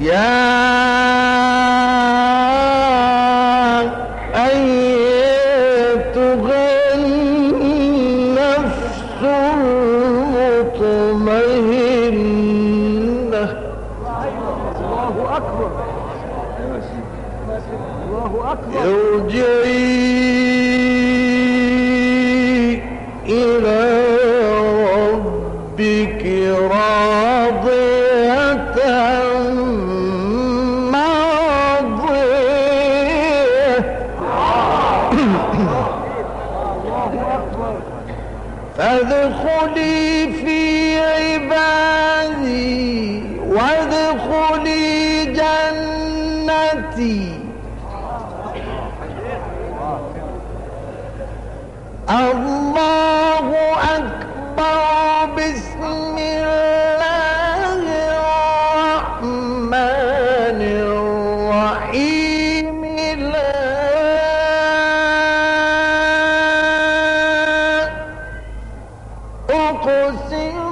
يا أيتها النفس المطمئنة. الله أكبر. الله أكبر. ارجعي فادخلي في عبادي وادخلي جنتي. الله أقسم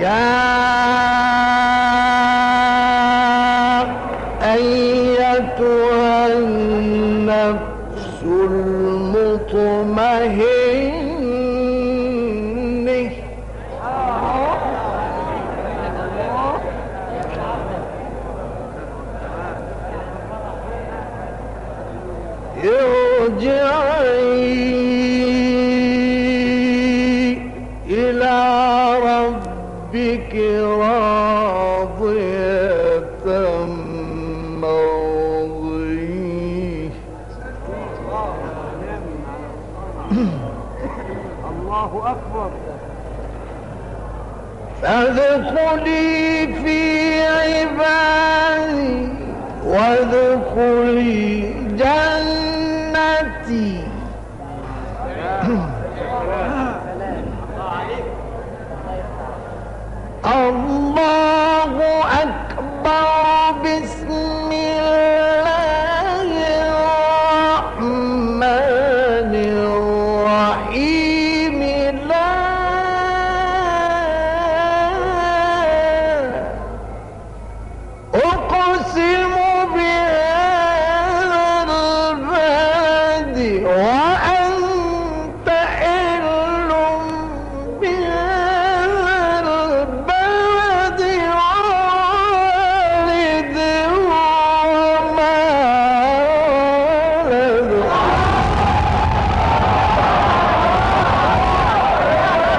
يا أيتها النفس المطمئنة. ارجعي بك راضية مرضية. الله أكبر. فادخلي في عبادي وادخلي جنتي.